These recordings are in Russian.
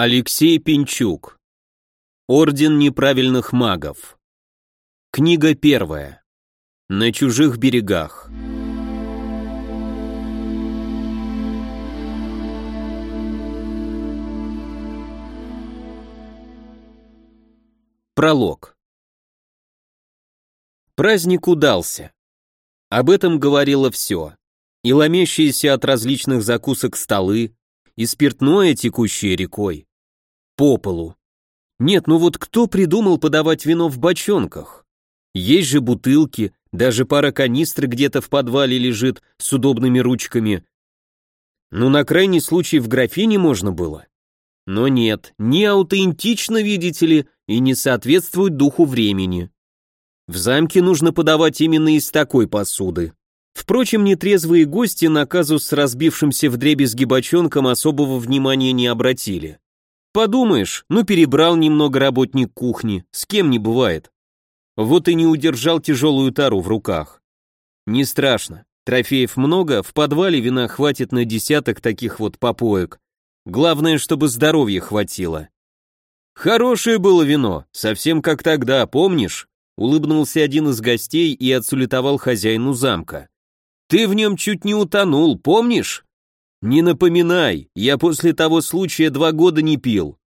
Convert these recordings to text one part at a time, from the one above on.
Алексей Пинчук. Орден неправильных магов. Книга первая. На чужих берегах. Пролог. Праздник удался. Об этом говорило все. И ломящиеся от различных закусок столы, и спиртное, текущее рекой. По полу. Нет, ну вот кто придумал подавать вино в бочонках? Есть же бутылки, даже пара канистр где-то в подвале лежит с удобными ручками. Ну, на крайний случай в графине можно было. Но нет, не аутентично, видите ли, и не соответствует духу времени. В замке нужно подавать именно из такой посуды. Впрочем, нетрезвые гости на казус с разбившимся вдребезги бочонком особого внимания не обратили. Подумаешь, ну перебрал немного работник кухни, с кем не бывает. Вот и не удержал тяжелую тару в руках. Не страшно, трофеев много, в подвале вина хватит на десяток таких вот попоек. Главное, чтобы здоровья хватило. Хорошее было вино, совсем как тогда, помнишь? Улыбнулся один из гостей и отсулетовал хозяину замка. Ты в нем чуть не утонул, помнишь? Не напоминай, я после того случая два года не пил.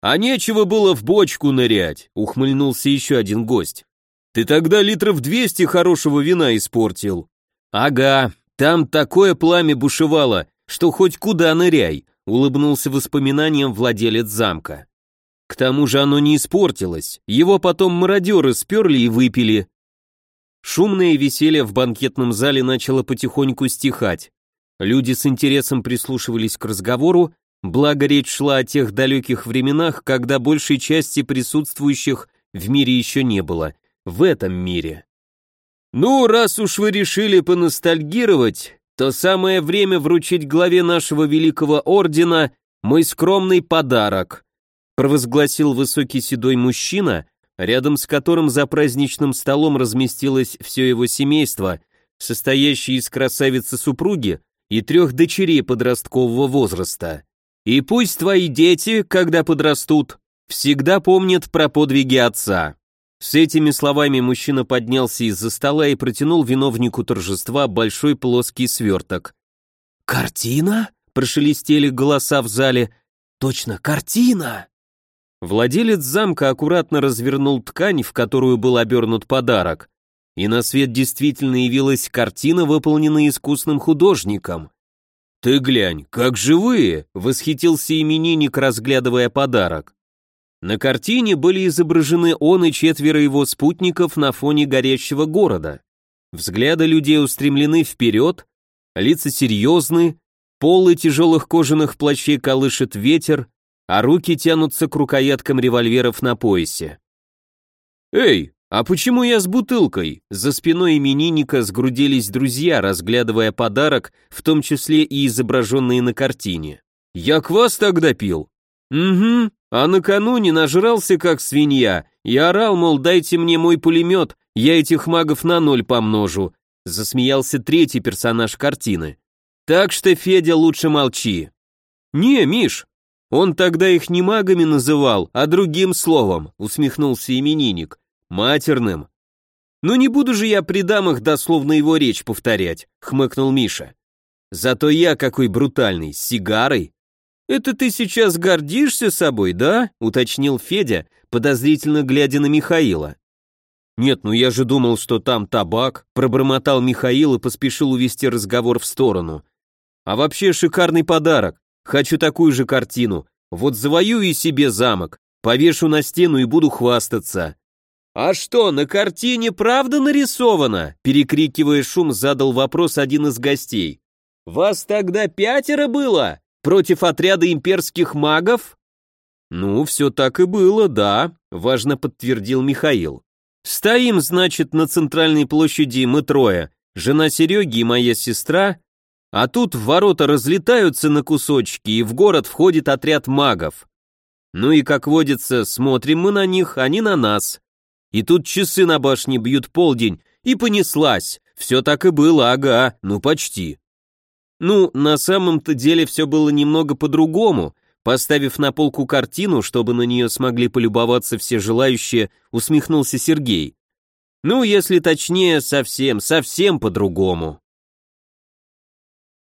А нечего было в бочку нырять, ухмыльнулся еще один гость. Ты тогда литров двести хорошего вина испортил. Ага, там такое пламя бушевало, что хоть куда ныряй, улыбнулся воспоминанием владелец замка. К тому же оно не испортилось, его потом мародеры сперли и выпили. Шумное веселье в банкетном зале начало потихоньку стихать. Люди с интересом прислушивались к разговору, благо речь шла о тех далеких временах, когда большей части присутствующих в мире еще не было, в этом мире. «Ну, раз уж вы решили поностальгировать, то самое время вручить главе нашего великого ордена мой скромный подарок», провозгласил высокий седой мужчина, рядом с которым за праздничным столом разместилось все его семейство, состоящее из красавицы-супруги и трех дочерей подросткового возраста. И пусть твои дети, когда подрастут, всегда помнят про подвиги отца. С этими словами мужчина поднялся из-за стола и протянул виновнику торжества большой плоский сверток. «Картина?» – прошелестели голоса в зале. «Точно, картина!» Владелец замка аккуратно развернул ткань, в которую был обернут подарок, и на свет действительно явилась картина, выполненная искусным художником. «Ты глянь, как живые!» — восхитился именинник, разглядывая подарок. На картине были изображены он и четверо его спутников на фоне горящего города. Взгляды людей устремлены вперед, лица серьезны, полы тяжелых кожаных плащей колышет ветер, а руки тянутся к рукояткам револьверов на поясе. «Эй, а почему я с бутылкой?» За спиной именинника сгрудились друзья, разглядывая подарок, в том числе и изображенные на картине. «Я квас тогда пил». «Угу, а накануне нажрался как свинья и орал, мол, дайте мне мой пулемет, я этих магов на ноль помножу», засмеялся третий персонаж картины. «Так что, Федя, лучше молчи». «Не, Миш, он тогда их не магами называл, а другим словом, усмехнулся именинник. Матерным. Ну не буду же я при дамах дословно его речь повторять, хмыкнул Миша. Зато я какой брутальный, с сигарой. Это ты сейчас гордишься собой, да? уточнил Федя, подозрительно глядя на Михаила. Нет, ну я же думал, что там табак, пробормотал Михаил и поспешил увести разговор в сторону. А вообще шикарный подарок. Хочу такую же картину. Вот завоюю себе замок, повешу на стену и буду хвастаться. А что, на картине правда нарисовано? Перекрикивая шум, задал вопрос один из гостей. Вас тогда пятеро было? Против отряда имперских магов? Ну, все так и было, да, важно подтвердил Михаил. Стоим, значит, на центральной площади мы трое. Жена Сереги и моя сестра, а тут ворота разлетаются на кусочки, и в город входит отряд магов. Ну и, как водится, смотрим мы на них, они на нас. И тут часы на башне бьют полдень, и понеслась. Все так и было, ага, ну почти. Ну, на самом-то деле все было немного по-другому, Поставив на полку картину, чтобы на нее смогли полюбоваться все желающие, усмехнулся Сергей. Ну, если точнее, совсем, совсем по-другому.